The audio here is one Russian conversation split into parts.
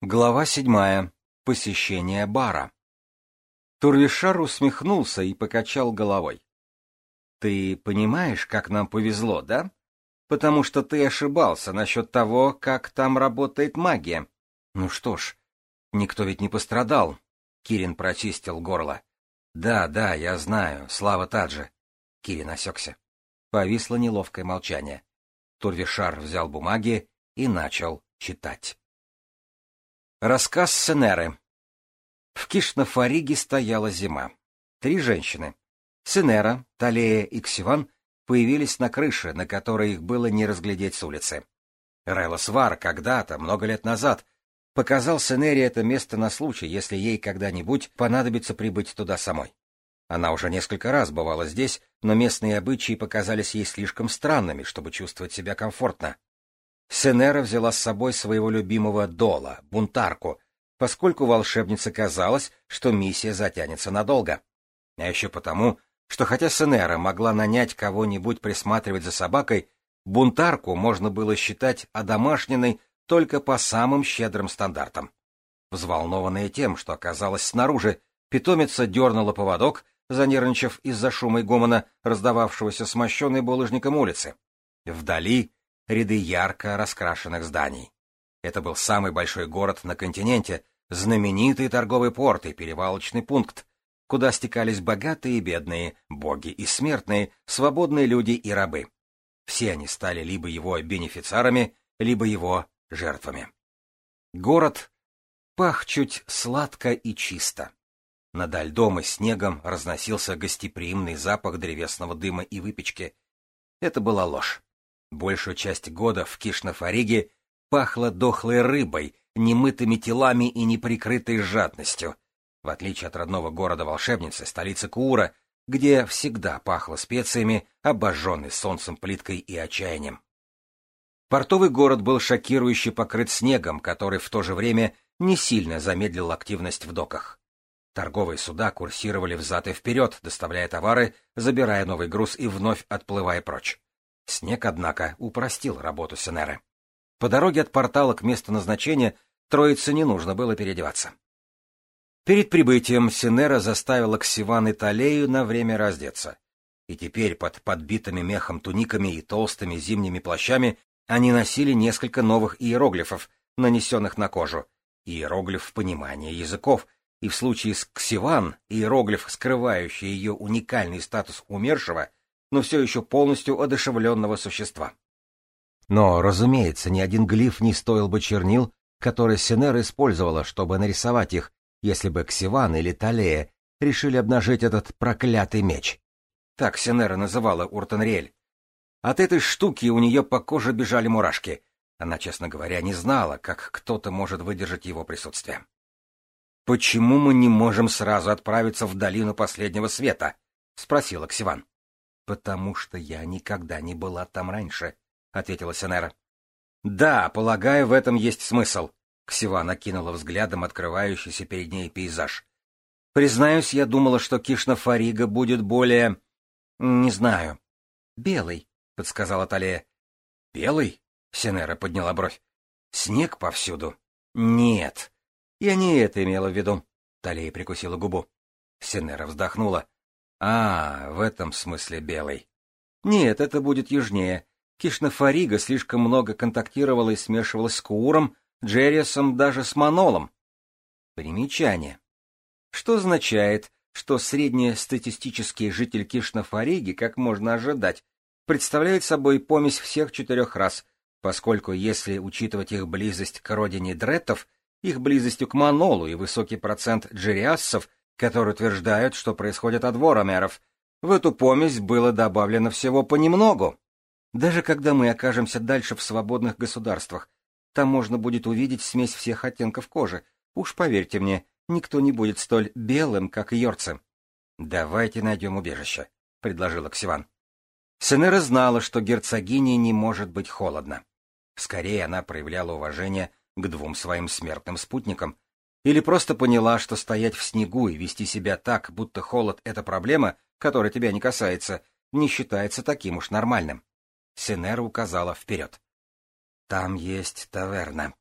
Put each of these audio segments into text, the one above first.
Глава седьмая. Посещение бара. Турвишар усмехнулся и покачал головой. Ты понимаешь, как нам повезло, да? Потому что ты ошибался насчет того, как там работает магия. Ну что ж, никто ведь не пострадал. Кирин прочистил горло. Да, да, я знаю, слава Таджи. Кирин осекся. Повисло неловкое молчание. Турвишар взял бумаги и начал читать. Рассказ Сенеры. В Кишнафариге стояла зима. Три женщины. Сенера, Талея и Ксиван появились на крыше, на которой их было не разглядеть с улицы. Релосвар когда-то, много лет назад, показал Сенере это место на случай, если ей когда-нибудь понадобится прибыть туда самой. Она уже несколько раз бывала здесь, но местные обычаи показались ей слишком странными, чтобы чувствовать себя комфортно. Сенера взяла с собой своего любимого Дола, бунтарку, поскольку волшебнице казалось, что миссия затянется надолго. А еще потому, что хотя Сенера могла нанять кого-нибудь присматривать за собакой, бунтарку можно было считать одомашненной только по самым щедрым стандартам. Взволнованная тем, что оказалась снаружи, питомица дернула поводок, занервничав из-за шума и гомона, раздававшегося смощенной булыжником улицы. Вдали ряды ярко раскрашенных зданий. Это был самый большой город на континенте, знаменитый торговый порт и перевалочный пункт, куда стекались богатые и бедные, боги и смертные, свободные люди и рабы. Все они стали либо его бенефициарами, либо его жертвами. Город пах чуть сладко и чисто. Над льдом и снегом разносился гостеприимный запах древесного дыма и выпечки. Это была ложь. Большую часть года в Кишнафариге пахло дохлой рыбой, немытыми телами и неприкрытой жадностью, в отличие от родного города-волшебницы, столицы Куура, где всегда пахло специями, обожженной солнцем плиткой и отчаянием. Портовый город был шокирующе покрыт снегом, который в то же время не сильно замедлил активность в доках. Торговые суда курсировали взад и вперед, доставляя товары, забирая новый груз и вновь отплывая прочь. Снег, однако, упростил работу Сенеры. По дороге от портала к месту назначения троице не нужно было переодеваться. Перед прибытием Синера заставила Ксиван и Талею на время раздеться. И теперь под подбитыми мехом туниками и толстыми зимними плащами они носили несколько новых иероглифов, нанесенных на кожу. Иероглиф понимания языков, и в случае с Ксиван, иероглиф, скрывающий ее уникальный статус умершего, но все еще полностью одушевленного существа. Но, разумеется, ни один глиф не стоил бы чернил, которые Сенер использовала, чтобы нарисовать их, если бы Ксиван или Талея решили обнажить этот проклятый меч. Так Сенера называла Уртенриэль. От этой штуки у нее по коже бежали мурашки. Она, честно говоря, не знала, как кто-то может выдержать его присутствие. «Почему мы не можем сразу отправиться в долину последнего света?» — спросила Ксиван. «Потому что я никогда не была там раньше», — ответила Сенера. «Да, полагаю, в этом есть смысл», — Ксивана накинула взглядом открывающийся перед ней пейзаж. «Признаюсь, я думала, что Кишна Фарига будет более... не знаю». «Белый», — подсказала Талия. «Белый?» — Сенера подняла бровь. «Снег повсюду». «Нет». «Я не это имела в виду», — Талия прикусила губу. Сенера вздохнула. А, в этом смысле белый. Нет, это будет южнее. Кишнафарига слишком много контактировала и смешивалась с Кууром, Джерриасом, даже с Манолом. Примечание. Что означает, что среднестатистический житель Кишнафариги, как можно ожидать, представляет собой помесь всех четырех рас, поскольку если учитывать их близость к родине дреттов, их близостью к Манолу и высокий процент джериассов — которые утверждают, что происходит от воромеров. В эту помесь было добавлено всего понемногу. Даже когда мы окажемся дальше в свободных государствах, там можно будет увидеть смесь всех оттенков кожи. Уж поверьте мне, никто не будет столь белым, как йорцы. «Давайте найдем убежище», — предложила Ксиван. Сенера знала, что герцогине не может быть холодно. Скорее, она проявляла уважение к двум своим смертным спутникам — или просто поняла, что стоять в снегу и вести себя так, будто холод — это проблема, которая тебя не касается, не считается таким уж нормальным. Сенера указала вперед. «Там есть таверна».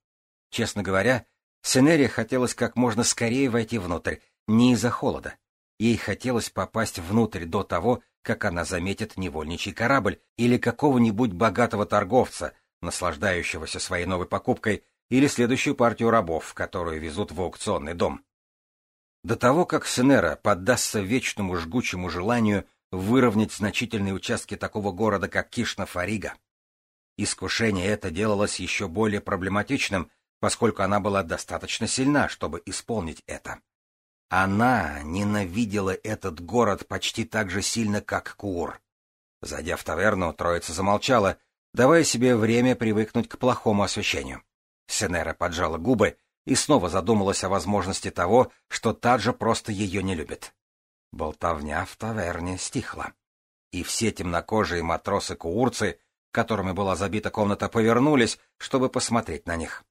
Честно говоря, Сенере хотелось как можно скорее войти внутрь, не из-за холода. Ей хотелось попасть внутрь до того, как она заметит невольничий корабль или какого-нибудь богатого торговца, наслаждающегося своей новой покупкой, или следующую партию рабов, которую везут в аукционный дом. До того, как Сенера поддастся вечному жгучему желанию выровнять значительные участки такого города, как Кишна-Фарига. Искушение это делалось еще более проблематичным, поскольку она была достаточно сильна, чтобы исполнить это. Она ненавидела этот город почти так же сильно, как Кур. Зайдя в таверну, троица замолчала, давая себе время привыкнуть к плохому освещению. Сенера поджала губы и снова задумалась о возможности того, что Таджа просто ее не любит. Болтовня в таверне стихла. И все темнокожие матросы-куурцы, которыми была забита комната, повернулись, чтобы посмотреть на них.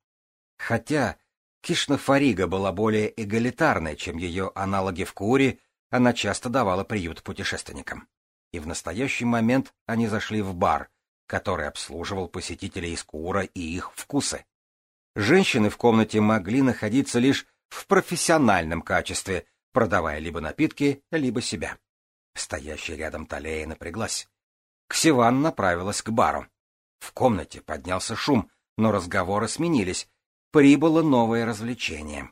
Хотя Кишна Фарига была более эгалитарной, чем ее аналоги в Куре, она часто давала приют путешественникам. И в настоящий момент они зашли в бар, который обслуживал посетителей из Кура и их вкусы женщины в комнате могли находиться лишь в профессиональном качестве, продавая либо напитки, либо себя. Стоящая рядом Талея напряглась. Ксиван направилась к бару. В комнате поднялся шум, но разговоры сменились. Прибыло новое развлечение.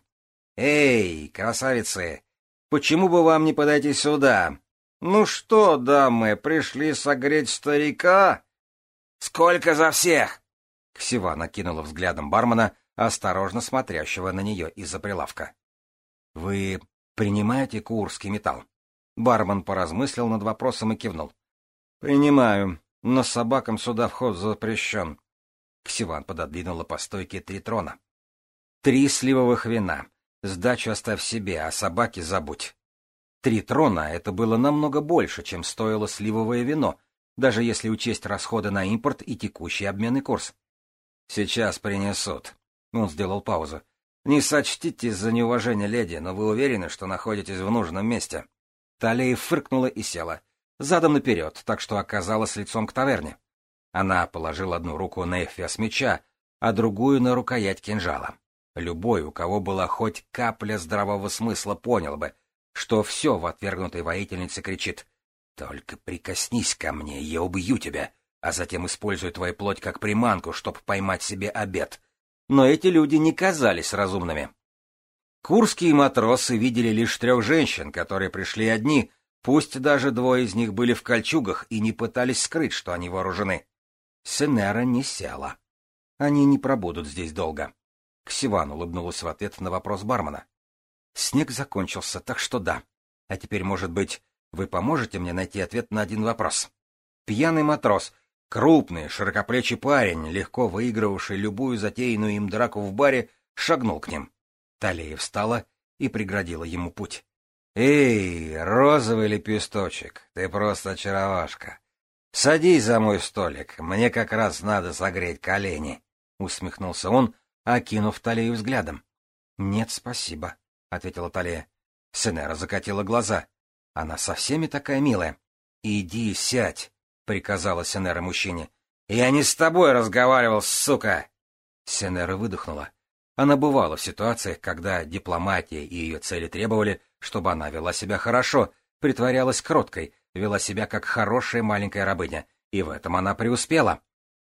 «Эй, красавицы, почему бы вам не подойти сюда? Ну что, дамы, пришли согреть старика?» «Сколько за всех?» Ксивана кинула взглядом бармена, осторожно смотрящего на нее из-за прилавка. — Вы принимаете курский металл? Бармен поразмыслил над вопросом и кивнул. — Принимаю, но собакам сюда вход запрещен. Ксиван пододвинула по стойке три трона. — Три сливовых вина. Сдачу оставь себе, а собаки забудь. Три трона — это было намного больше, чем стоило сливовое вино, даже если учесть расходы на импорт и текущий обменный курс. Сейчас принесут. Он сделал паузу. Не сочтите за неуважение, леди, но вы уверены, что находитесь в нужном месте. Талия фыркнула и села, задом наперед, так что оказалась лицом к таверне. Она положила одну руку на эфес меча, а другую на рукоять кинжала. Любой, у кого была хоть капля здравого смысла, понял бы, что все в отвергнутой воительнице кричит «Только прикоснись ко мне, я убью тебя!» а затем используя твою плоть как приманку, чтобы поймать себе обед. Но эти люди не казались разумными. Курские матросы видели лишь трех женщин, которые пришли одни, пусть даже двое из них были в кольчугах и не пытались скрыть, что они вооружены. Сенера не села. Они не пробудут здесь долго. Ксиван улыбнулась в ответ на вопрос бармена. Снег закончился, так что да. А теперь, может быть, вы поможете мне найти ответ на один вопрос? Пьяный матрос — Крупный, широкоплечий парень, легко выигрывавший любую затеянную им драку в баре, шагнул к ним. Талия встала и преградила ему путь. — Эй, розовый лепесточек, ты просто очаровашка! Садись за мой столик, мне как раз надо согреть колени! — усмехнулся он, окинув Талию взглядом. — Нет, спасибо, — ответила Талия. Сенера закатила глаза. — Она со всеми такая милая. — Иди сядь! — приказала Сенера мужчине. «Я не с тобой разговаривал, сука!» Сенера выдохнула. Она бывала в ситуациях, когда дипломатия и ее цели требовали, чтобы она вела себя хорошо, притворялась кроткой, вела себя как хорошая маленькая рабыня, и в этом она преуспела.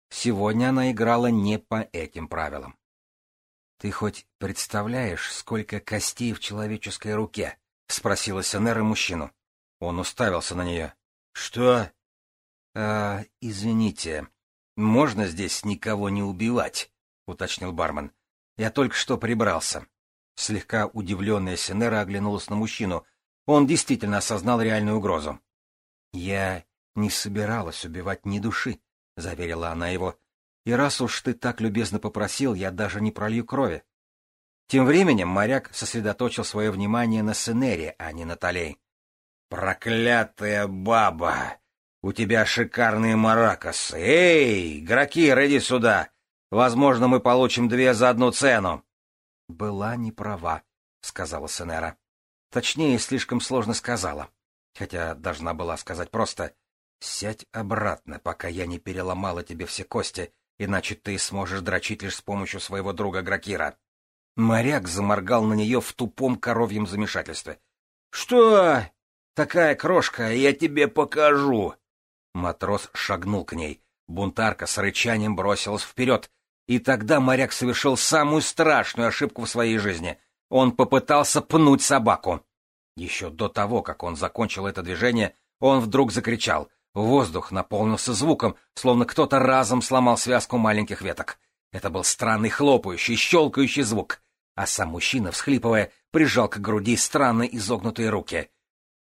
Сегодня она играла не по этим правилам. — Ты хоть представляешь, сколько костей в человеческой руке? — спросила Сенера мужчину. Он уставился на нее. — Что? «А, извините, можно здесь никого не убивать?» — уточнил бармен. «Я только что прибрался». Слегка удивленная Синера оглянулась на мужчину. Он действительно осознал реальную угрозу. «Я не собиралась убивать ни души», — заверила она его. «И раз уж ты так любезно попросил, я даже не пролью крови». Тем временем моряк сосредоточил свое внимание на Сенере, а не на Толей. «Проклятая баба!» У тебя шикарные маракасы. Эй, игроки, ради сюда. Возможно, мы получим две за одну цену. Была не права, сказала Сенера. Точнее, слишком сложно сказала. Хотя должна была сказать просто «Сядь обратно, пока я не переломала тебе все кости, иначе ты сможешь дрочить лишь с помощью своего друга Гракира». Моряк заморгал на нее в тупом коровьем замешательстве. «Что? Такая крошка, я тебе покажу!» Матрос шагнул к ней. Бунтарка с рычанием бросилась вперед. И тогда моряк совершил самую страшную ошибку в своей жизни. Он попытался пнуть собаку. Еще до того, как он закончил это движение, он вдруг закричал. Воздух наполнился звуком, словно кто-то разом сломал связку маленьких веток. Это был странный хлопающий, щелкающий звук. А сам мужчина, всхлипывая, прижал к груди странно изогнутые руки.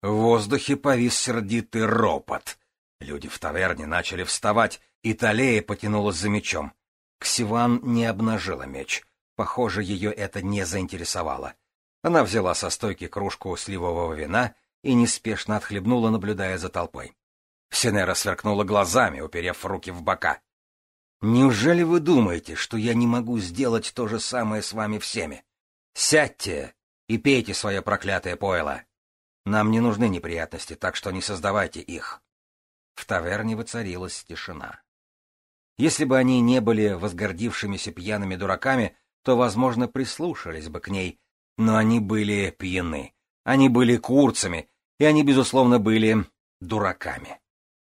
В воздухе повис сердитый ропот. Люди в таверне начали вставать, и Талея потянулась за мечом. Ксиван не обнажила меч. Похоже, ее это не заинтересовало. Она взяла со стойки кружку сливового вина и неспешно отхлебнула, наблюдая за толпой. Синера сверкнула глазами, уперев руки в бока. «Неужели вы думаете, что я не могу сделать то же самое с вами всеми? Сядьте и пейте свое проклятое пойло. Нам не нужны неприятности, так что не создавайте их». В таверне воцарилась тишина. Если бы они не были возгордившимися пьяными дураками, то, возможно, прислушались бы к ней, но они были пьяны, они были курцами, и они, безусловно, были дураками.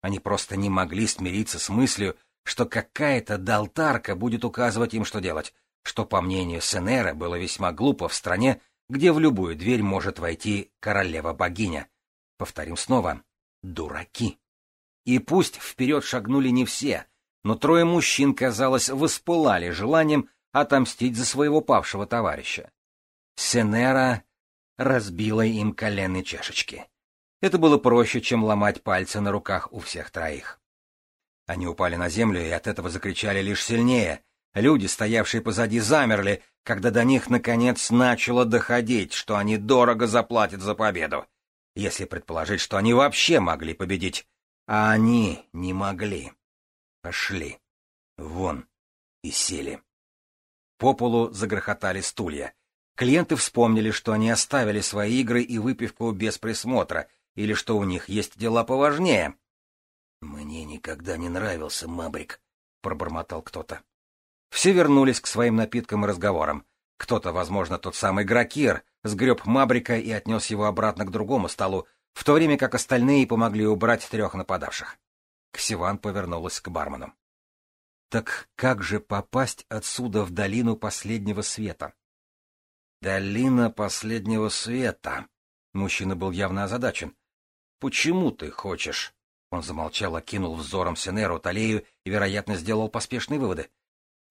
Они просто не могли смириться с мыслью, что какая-то долтарка будет указывать им, что делать, что, по мнению Сенера, было весьма глупо в стране, где в любую дверь может войти королева-богиня. Повторим снова — дураки. И пусть вперед шагнули не все, но трое мужчин, казалось, воспылали желанием отомстить за своего павшего товарища. Сенера разбила им коленные чашечки. Это было проще, чем ломать пальцы на руках у всех троих. Они упали на землю и от этого закричали лишь сильнее. Люди, стоявшие позади, замерли, когда до них наконец начало доходить, что они дорого заплатят за победу. Если предположить, что они вообще могли победить, а они не могли. Пошли. Вон. И сели. По полу загрохотали стулья. Клиенты вспомнили, что они оставили свои игры и выпивку без присмотра, или что у них есть дела поважнее. — Мне никогда не нравился Мабрик, — пробормотал кто-то. Все вернулись к своим напиткам и разговорам. Кто-то, возможно, тот самый Гракир, сгреб Мабрика и отнес его обратно к другому столу, в то время как остальные помогли убрать трех нападавших. Ксиван повернулась к бармену. «Так как же попасть отсюда в долину последнего света?» «Долина последнего света!» Мужчина был явно озадачен. «Почему ты хочешь?» Он замолчал, окинул взором Синеру, Талею и, вероятно, сделал поспешные выводы.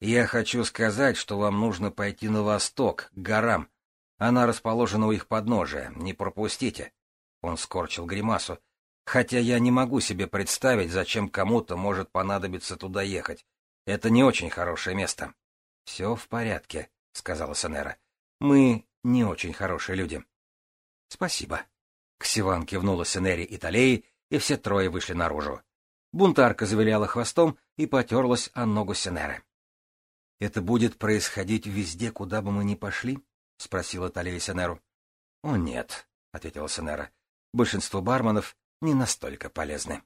«Я хочу сказать, что вам нужно пойти на восток, к горам. Она расположена у их подножия, не пропустите. Он скорчил гримасу. «Хотя я не могу себе представить, зачем кому-то может понадобиться туда ехать. Это не очень хорошее место». «Все в порядке», — сказала Сенера. «Мы не очень хорошие люди». «Спасибо». Ксиван кивнула Сенере и Талеи, и все трое вышли наружу. Бунтарка завиляла хвостом и потерлась о ногу Сенеры. — Это будет происходить везде, куда бы мы ни пошли? — спросила Талия Сенеру. — О, нет, — ответила Сенера. Большинству барменов не настолько полезны.